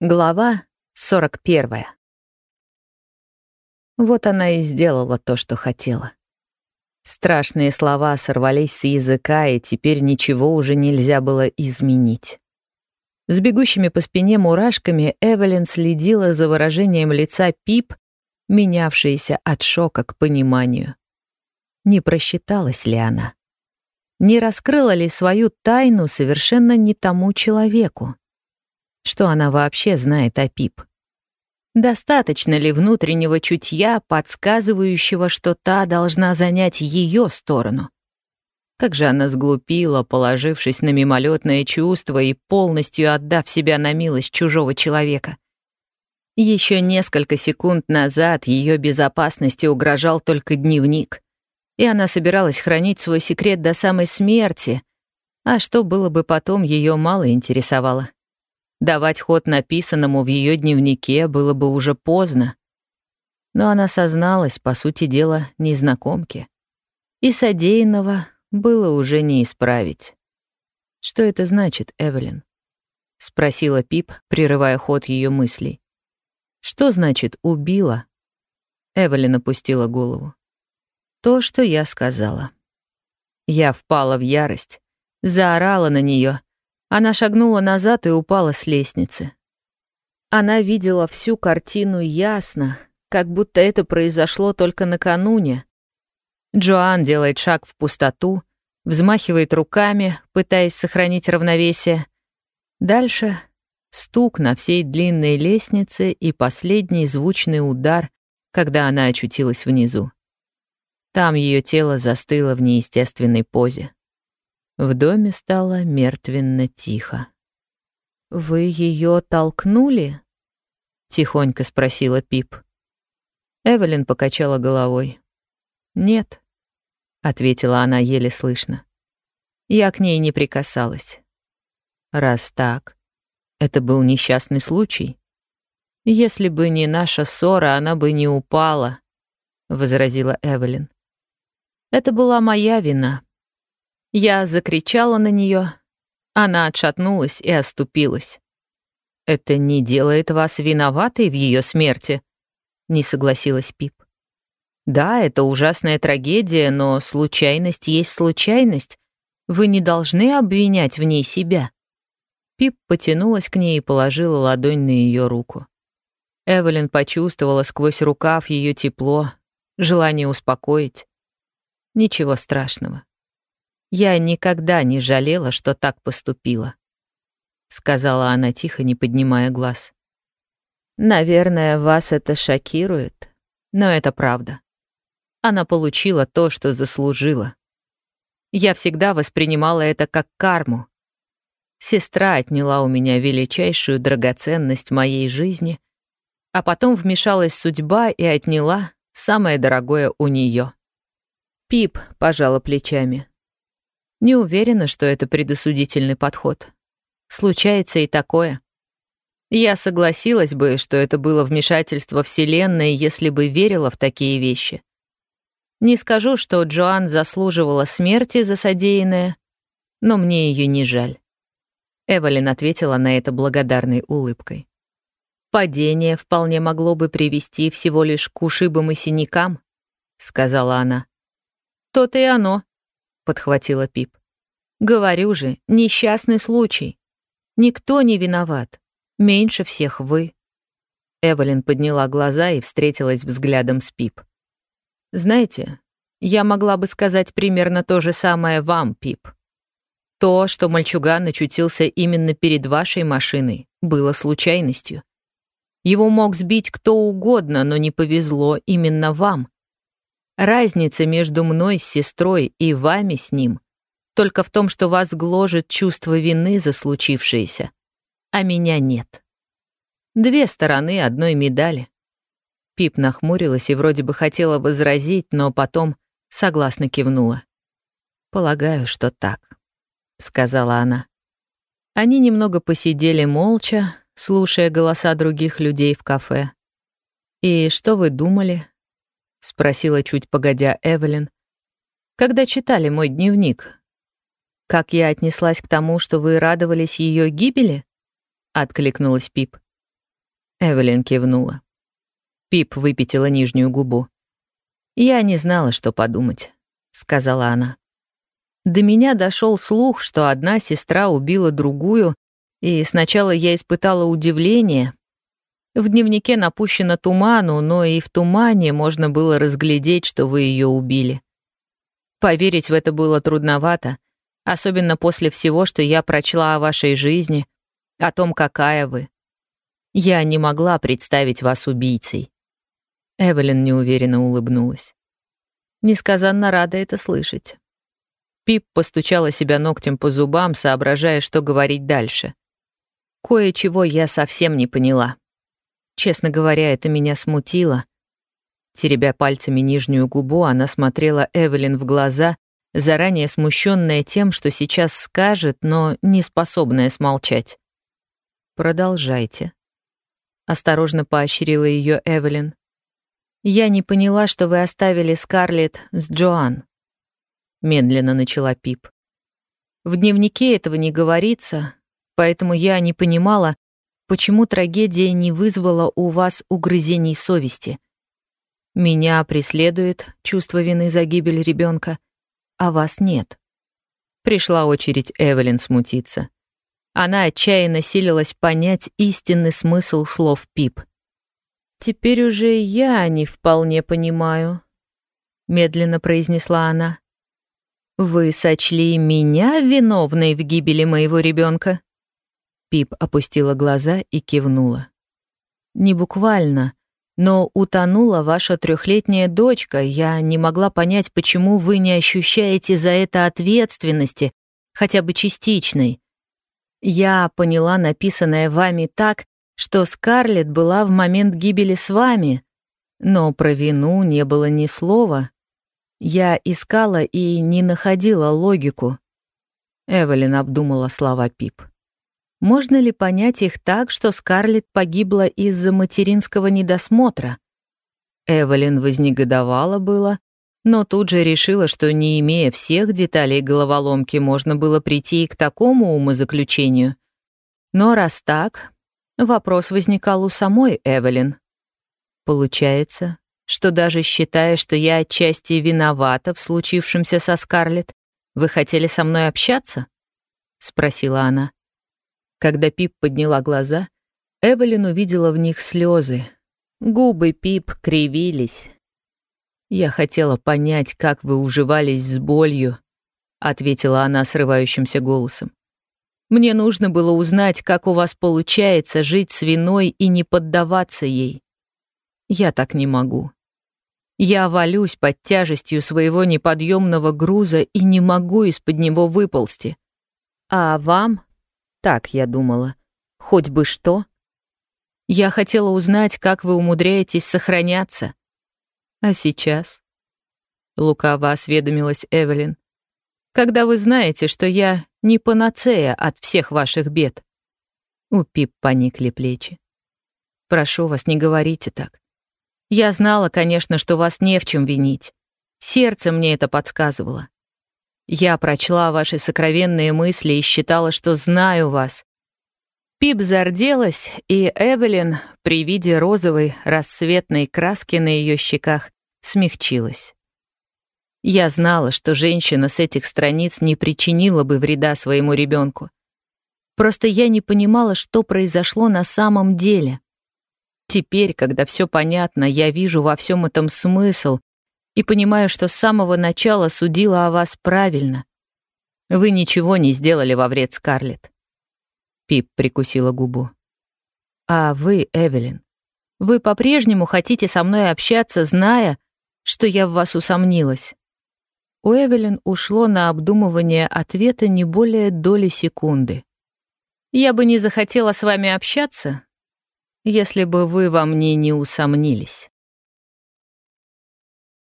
Глава 41. Вот она и сделала то, что хотела. Страшные слова сорвались с языка, и теперь ничего уже нельзя было изменить. С бегущими по спине мурашками Эвелин следила за выражением лица Пип, менявшееся от шока к пониманию. Не просчиталась ли она? Не раскрыла ли свою тайну совершенно не тому человеку? Что она вообще знает о Пип? Достаточно ли внутреннего чутья, подсказывающего, что та должна занять ее сторону? Как же она сглупила, положившись на мимолетное чувство и полностью отдав себя на милость чужого человека. Еще несколько секунд назад ее безопасности угрожал только дневник, и она собиралась хранить свой секрет до самой смерти, а что было бы потом, ее мало интересовало. Давать ход написанному в ее дневнике было бы уже поздно. Но она созналась, по сути дела, незнакомке. И содеянного было уже не исправить. «Что это значит, Эвелин?» — спросила Пип, прерывая ход ее мыслей. «Что значит «убила»?» Эвелин опустила голову. «То, что я сказала». Я впала в ярость, заорала на нее, она шагнула назад и упала с лестницы. Она видела всю картину ясно, как будто это произошло только накануне. Джоан делает шаг в пустоту, взмахивает руками, пытаясь сохранить равновесие. Дальше стук на всей длинной лестнице и последний звучный удар, когда она очутилась внизу. Там ее тело застыло в неестественной позе. В доме стало мертвенно тихо. «Вы ее толкнули?» — тихонько спросила Пип. Эвелин покачала головой. «Нет», — ответила она еле слышно. Я к ней не прикасалась. Раз так, это был несчастный случай. Если бы не наша ссора, она бы не упала, — возразила Эвелин. Это была моя вина. Я закричала на нее. Она отшатнулась и оступилась. «Это не делает вас виноватой в ее смерти», — не согласилась Пип. «Да, это ужасная трагедия, но случайность есть случайность. Вы не должны обвинять в ней себя». Пип потянулась к ней и положила ладонь на ее руку. Эвелин почувствовала сквозь рукав ее тепло, желание успокоить. Ничего страшного. Я никогда не жалела, что так поступила», — сказала она тихо, не поднимая глаз. «Наверное, вас это шокирует, но это правда. Она получила то, что заслужила. Я всегда воспринимала это как карму. Сестра отняла у меня величайшую драгоценность моей жизни, а потом вмешалась судьба и отняла самое дорогое у нее. Пип пожала плечами. Не уверена, что это предосудительный подход. Случается и такое. Я согласилась бы, что это было вмешательство Вселенной, если бы верила в такие вещи. Не скажу, что Джоан заслуживала смерти за содеянное, но мне ее не жаль. Эвелин ответила на это благодарной улыбкой. «Падение вполне могло бы привести всего лишь к ушибам и синякам», — сказала она. «То-то и оно», подхватила Пип. «Говорю же, несчастный случай. Никто не виноват. Меньше всех вы». Эвелин подняла глаза и встретилась взглядом с Пип. «Знаете, я могла бы сказать примерно то же самое вам, Пип. То, что мальчуган очутился именно перед вашей машиной, было случайностью. Его мог сбить кто угодно, но не повезло именно вам. Разница между мной с сестрой и вами с ним только в том, что вас гложет чувство вины за случившееся, а меня нет. Две стороны одной медали. Пип нахмурилась и вроде бы хотела возразить, но потом согласно кивнула. «Полагаю, что так», — сказала она. Они немного посидели молча, слушая голоса других людей в кафе. «И что вы думали?» — спросила чуть погодя Эвелин. «Когда читали мой дневник, как я отнеслась к тому, что вы радовались ее гибели?» — откликнулась Пип. Эвелин кивнула. Пип выпятила нижнюю губу. «Я не знала, что подумать», — сказала она. До меня дошел слух, что одна сестра убила другую, и сначала я испытала удивление. В дневнике напущено туману, но и в тумане можно было разглядеть, что вы ее убили. Поверить в это было трудновато, особенно после всего, что я прочла о вашей жизни, о том, какая вы. Я не могла представить вас убийцей. Эвелин неуверенно улыбнулась. Несказанно рада это слышать. Пип постучала себя ногтем по зубам, соображая, что говорить дальше. Кое-чего я совсем не поняла. Честно говоря, это меня смутило. Теребя пальцами нижнюю губу, она смотрела Эвелин в глаза, заранее смущенная тем, что сейчас скажет, но не способная смолчать. «Продолжайте», — осторожно поощрила ее Эвелин. «Я не поняла, что вы оставили Скарлетт с Джоан», — медленно начала Пип. «В дневнике этого не говорится, поэтому я не понимала, почему трагедия не вызвала у вас угрызений совести. Меня преследует чувство вины за гибель ребенка, а вас нет». Пришла очередь Эвелин смутиться. Она отчаянно силилась понять истинный смысл слов Пип. «Теперь уже я не вполне понимаю», — медленно произнесла она. «Вы сочли меня виновной в гибели моего ребенка? Пип опустила глаза и кивнула. «Не буквально, но утонула ваша трехлетняя дочка. Я не могла понять, почему вы не ощущаете за это ответственности, хотя бы частичной. Я поняла написанное вами так, что Скарлетт была в момент гибели с вами, но про вину не было ни слова. Я искала и не находила логику. Эвелин обдумала слова Пип. Можно ли понять их так, что Скарлетт погибла из-за материнского недосмотра? Эвелин вознегодовала было, но тут же решила, что не имея всех деталей головоломки, можно было прийти и к такому умозаключению. Но раз так, Вопрос возникал у самой Эвелин. Получается, что даже считая, что я отчасти виновата в случившемся со Скарлетт, вы хотели со мной общаться? спросила она. Когда Пип подняла глаза, Эвелин увидела в них слезы. Губы Пип кривились. «Я хотела понять, как вы уживались с болью», — ответила она срывающимся голосом. Мне нужно было узнать, как у вас получается жить с виной и не поддаваться ей. Я так не могу. Я валюсь под тяжестью своего неподъемного груза и не могу из-под него выползти. А вам? Так я думала. Хоть бы что. Я хотела узнать, как вы умудряетесь сохраняться. А сейчас? Лукаво осведомилась Эвелин. Когда вы знаете, что я не панацея от всех ваших бед. У Пип поникли плечи. Прошу вас, не говорите так. Я знала, конечно, что вас не в чем винить. Сердце мне это подсказывало. Я прочла ваши сокровенные мысли и считала, что знаю вас. Пип зарделась, и Эвелин при виде розовой рассветной краски на ее щеках смягчилась. Я знала, что женщина с этих страниц не причинила бы вреда своему ребенку. Просто я не понимала, что произошло на самом деле. Теперь, когда все понятно, я вижу во всем этом смысл и понимаю, что с самого начала судила о вас правильно. Вы ничего не сделали во вред Скарлетт. Пип прикусила губу. А вы, Эвелин, вы по-прежнему хотите со мной общаться, зная, что я в вас усомнилась? У Эвелин ушло на обдумывание ответа не более доли секунды. «Я бы не захотела с вами общаться, если бы вы во мне не усомнились».